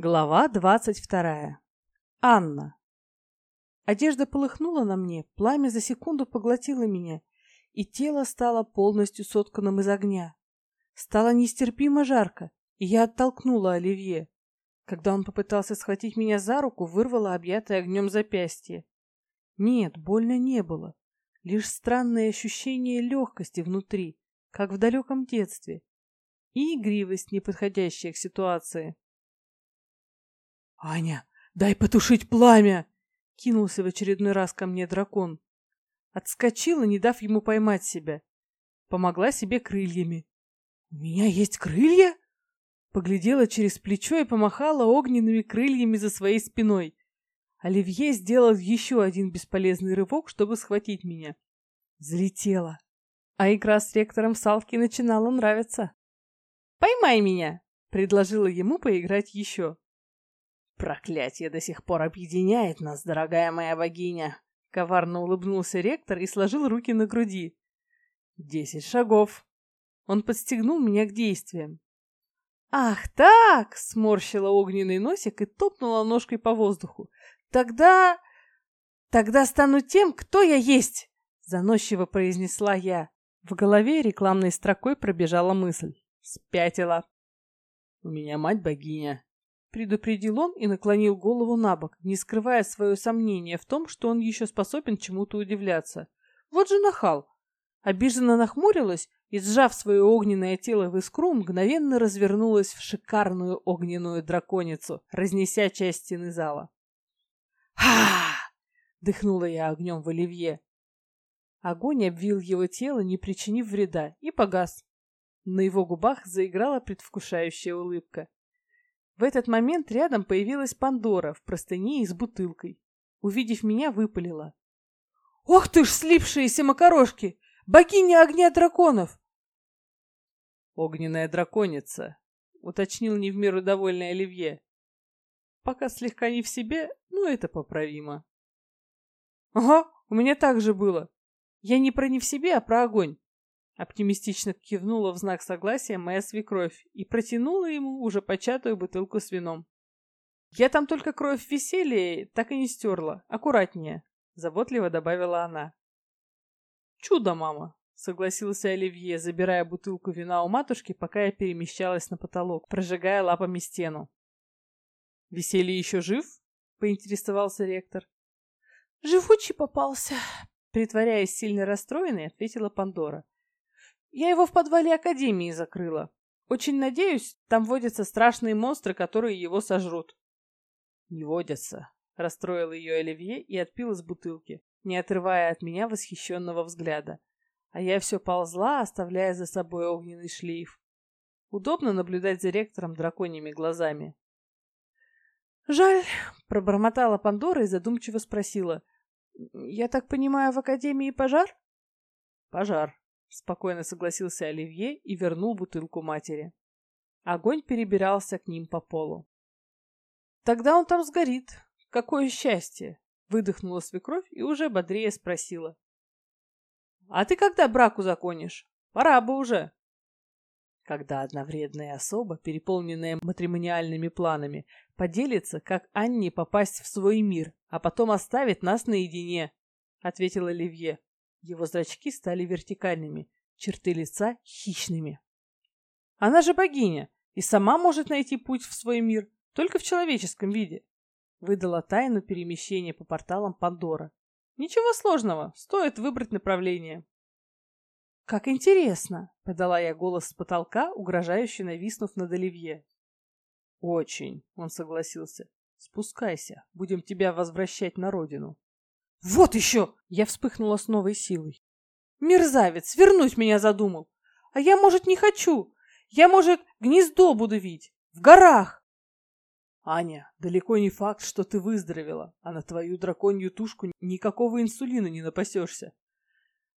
Глава двадцать вторая. Анна. Одежда полыхнула на мне, пламя за секунду поглотило меня, и тело стало полностью сотканным из огня. Стало нестерпимо жарко, и я оттолкнула Оливье. Когда он попытался схватить меня за руку, вырвала объятое огнем запястье. Нет, больно не было. Лишь странное ощущение легкости внутри, как в далеком детстве. И игривость, неподходящая к ситуации. «Аня, дай потушить пламя!» — кинулся в очередной раз ко мне дракон. Отскочила, не дав ему поймать себя. Помогла себе крыльями. «У меня есть крылья?» Поглядела через плечо и помахала огненными крыльями за своей спиной. Оливье сделал еще один бесполезный рывок, чтобы схватить меня. Залетела. А игра с ректором Салки начинала нравиться. «Поймай меня!» — предложила ему поиграть еще. «Проклятие до сих пор объединяет нас, дорогая моя богиня!» Коварно улыбнулся ректор и сложил руки на груди. «Десять шагов!» Он подстегнул меня к действиям. «Ах так!» — сморщила огненный носик и топнула ножкой по воздуху. «Тогда... тогда стану тем, кто я есть!» — заносчиво произнесла я. В голове рекламной строкой пробежала мысль. Спятила. «У меня мать богиня», Предупредил он и наклонил голову на бок, не скрывая свое сомнение в том, что он еще способен чему-то удивляться. Вот же нахал! Обиженно нахмурилась и, сжав свое огненное тело в искру, мгновенно развернулась в шикарную огненную драконицу, разнеся часть стены зала. «Ха!» — дыхнула я огнем в оливье. Огонь обвил его тело, не причинив вреда, и погас. На его губах заиграла предвкушающая улыбка. В этот момент рядом появилась Пандора в простыне и с бутылкой. Увидев меня, выпалила. «Ох ты ж, слипшиеся макарошки! Богиня огня драконов!» «Огненная драконица», — уточнил не в меру довольный Оливье. «Пока слегка не в себе, но это поправимо». «Ага, у меня так же было. Я не про не в себе, а про огонь. Оптимистично кивнула в знак согласия моя свекровь и протянула ему уже початую бутылку с вином. «Я там только кровь веселья так и не стерла. Аккуратнее», — заботливо добавила она. «Чудо, мама», — согласился Оливье, забирая бутылку вина у матушки, пока я перемещалась на потолок, прожигая лапами стену. «Веселье еще жив?» — поинтересовался ректор. «Живучий попался», — притворяясь сильно расстроенной, ответила Пандора. Я его в подвале Академии закрыла. Очень надеюсь, там водятся страшные монстры, которые его сожрут. Не водятся, расстроил ее Оливье и отпил из бутылки, не отрывая от меня восхищенного взгляда. А я все ползла, оставляя за собой огненный шлейф. Удобно наблюдать за ректором драконьими глазами. «Жаль», — пробормотала Пандора и задумчиво спросила. «Я так понимаю, в Академии пожар?» «Пожар», Спокойно согласился Оливье и вернул бутылку матери. Огонь перебирался к ним по полу. Тогда он там сгорит. Какое счастье! Выдохнула свекровь и уже бодрее спросила. А ты когда браку законишь? Пора бы уже. Когда одна вредная особа, переполненная матримониальными планами, поделится, как Анне попасть в свой мир, а потом оставит нас наедине, — ответил Оливье. Его зрачки стали вертикальными, черты лица хищными. Она же богиня и сама может найти путь в свой мир, только в человеческом виде. Выдала тайну перемещения по порталам Пандора. Ничего сложного, стоит выбрать направление. «Как интересно!» — подала я голос с потолка, угрожающе нависнув над Оливье. «Очень!» — он согласился. «Спускайся, будем тебя возвращать на родину». «Вот еще!» — я вспыхнула с новой силой. «Мерзавец! Вернуть меня задумал! А я, может, не хочу! Я, может, гнездо буду видеть! В горах!» «Аня, далеко не факт, что ты выздоровела, а на твою драконью тушку никакого инсулина не напасешься».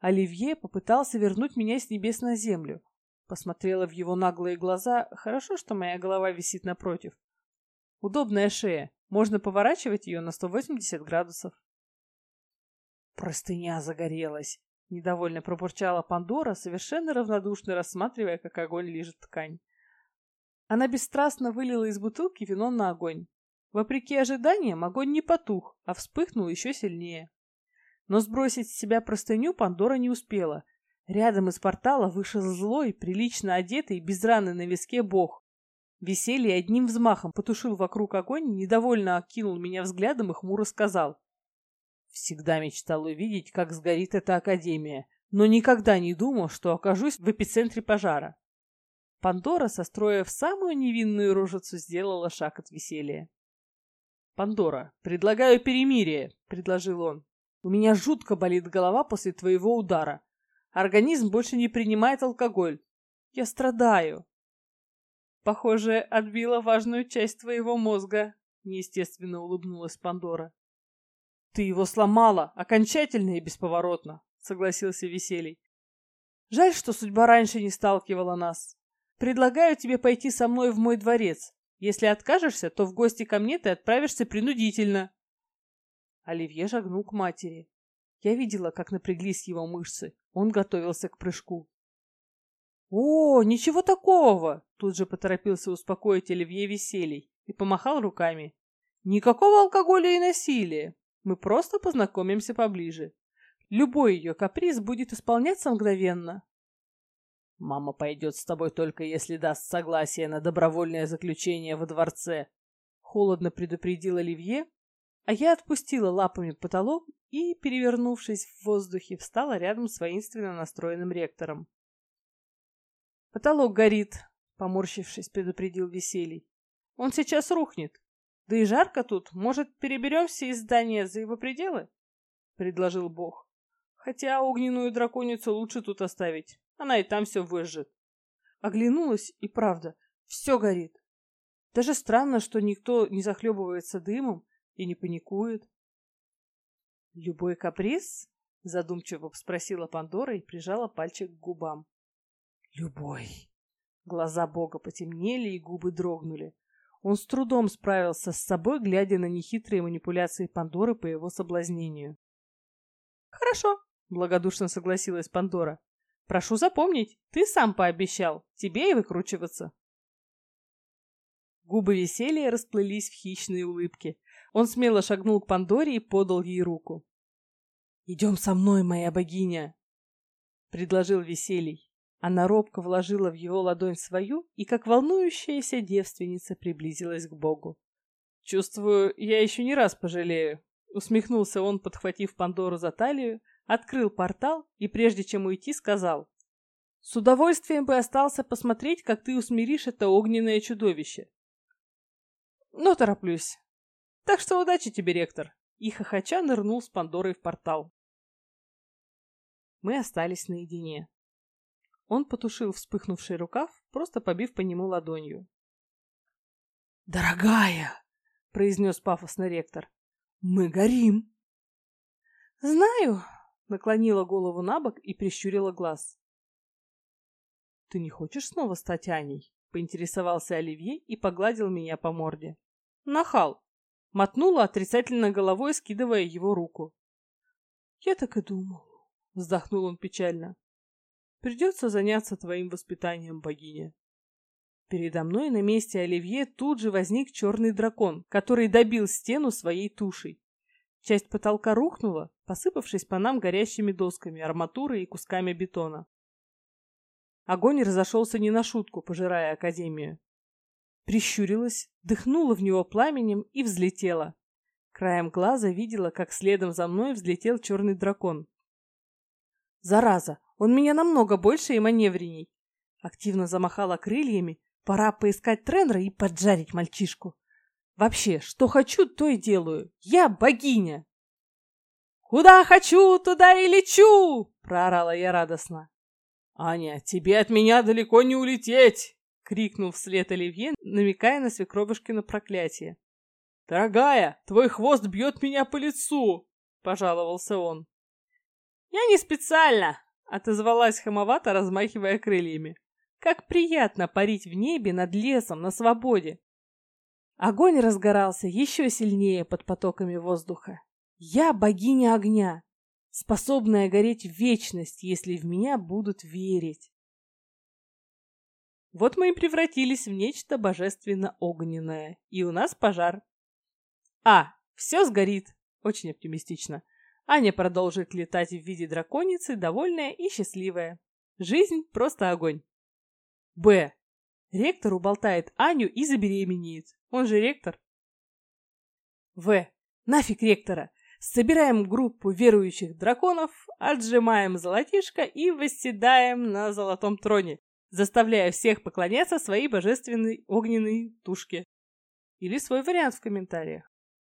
Оливье попытался вернуть меня с небес на землю. Посмотрела в его наглые глаза. Хорошо, что моя голова висит напротив. Удобная шея. Можно поворачивать ее на 180 градусов. Простыня загорелась. Недовольно пробурчала Пандора, совершенно равнодушно рассматривая, как огонь лижет ткань. Она бесстрастно вылила из бутылки вино на огонь. Вопреки ожиданиям, огонь не потух, а вспыхнул еще сильнее. Но сбросить с себя простыню Пандора не успела. Рядом из портала вышел злой, прилично одетый, без раны на виске бог. Веселье одним взмахом потушил вокруг огонь, недовольно окинул меня взглядом и хмуро сказал. Всегда мечтал увидеть, как сгорит эта академия, но никогда не думал, что окажусь в эпицентре пожара. Пандора, состроив самую невинную рожицу, сделала шаг от веселья. «Пандора, предлагаю перемирие», — предложил он. «У меня жутко болит голова после твоего удара. Организм больше не принимает алкоголь. Я страдаю». «Похоже, отбила важную часть твоего мозга», — неестественно улыбнулась Пандора. «Ты его сломала, окончательно и бесповоротно», — согласился Веселий. «Жаль, что судьба раньше не сталкивала нас. Предлагаю тебе пойти со мной в мой дворец. Если откажешься, то в гости ко мне ты отправишься принудительно. Оливье шагнул к матери. Я видела, как напряглись его мышцы. Он готовился к прыжку. «О, ничего такого!» Тут же поторопился успокоить Оливье веселей и помахал руками. «Никакого алкоголя и насилия. Мы просто познакомимся поближе. Любой ее каприз будет исполняться мгновенно. Мама пойдет с тобой только если даст согласие на добровольное заключение во дворце. Холодно предупредил Оливье, а я отпустила лапами потолок и, перевернувшись в воздухе, встала рядом с воинственно настроенным ректором. «Потолок горит», — поморщившись, предупредил Веселий. «Он сейчас рухнет. Да и жарко тут. Может, переберемся из здания за его пределы?» — предложил Бог. «Хотя огненную драконицу лучше тут оставить. Она и там все выжжет. Оглянулась, и правда, все горит. Даже странно, что никто не захлебывается дымом и не паникует. «Любой каприз?» — задумчиво спросила Пандора и прижала пальчик к губам. «Любой!» Глаза бога потемнели и губы дрогнули. Он с трудом справился с собой, глядя на нехитрые манипуляции Пандоры по его соблазнению. «Хорошо», — благодушно согласилась Пандора. Прошу запомнить, ты сам пообещал, тебе и выкручиваться. Губы веселья расплылись в хищные улыбки. Он смело шагнул к Пандоре и подал ей руку. «Идем со мной, моя богиня!» — предложил веселий. Она робко вложила в его ладонь свою и, как волнующаяся девственница, приблизилась к Богу. «Чувствую, я еще не раз пожалею», — усмехнулся он, подхватив Пандору за талию, открыл портал и, прежде чем уйти, сказал. «С удовольствием бы остался посмотреть, как ты усмиришь это огненное чудовище». «Но тороплюсь. Так что удачи тебе, ректор!» И хохоча нырнул с Пандорой в портал. Мы остались наедине. Он потушил вспыхнувший рукав, просто побив по нему ладонью. «Дорогая!» — произнес пафосно ректор. «Мы горим!» «Знаю!» наклонила голову на бок и прищурила глаз. «Ты не хочешь снова стать Аней?» — поинтересовался Оливье и погладил меня по морде. «Нахал!» — мотнула отрицательно головой, скидывая его руку. «Я так и думал», — вздохнул он печально. «Придется заняться твоим воспитанием, богиня». Передо мной на месте Оливье тут же возник черный дракон, который добил стену своей тушей. Часть потолка рухнула, посыпавшись по нам горящими досками, арматурой и кусками бетона. Огонь разошелся не на шутку, пожирая Академию. Прищурилась, дыхнула в него пламенем и взлетела. Краем глаза видела, как следом за мной взлетел черный дракон. «Зараза! Он меня намного больше и маневренней!» Активно замахала крыльями. «Пора поискать тренера и поджарить мальчишку!» Вообще, что хочу, то и делаю. Я богиня!» «Куда хочу, туда и лечу!» — проорала я радостно. «Аня, тебе от меня далеко не улететь!» — крикнул вслед Оливье, намекая на свекровушкино проклятие. «Дорогая, твой хвост бьет меня по лицу!» — пожаловался он. «Я не специально!» — отозвалась хамовато, размахивая крыльями. «Как приятно парить в небе над лесом на свободе! Огонь разгорался еще сильнее под потоками воздуха. Я богиня огня, способная гореть в вечность, если в меня будут верить. Вот мы и превратились в нечто божественно-огненное, и у нас пожар. А, все сгорит. Очень оптимистично. Аня продолжит летать в виде драконицы, довольная и счастливая. Жизнь просто огонь. Б. Ректор уболтает Аню и забеременеет. Он же ректор. В. Нафиг ректора. Собираем группу верующих драконов, отжимаем золотишко и восседаем на золотом троне, заставляя всех поклоняться своей божественной огненной тушке. Или свой вариант в комментариях.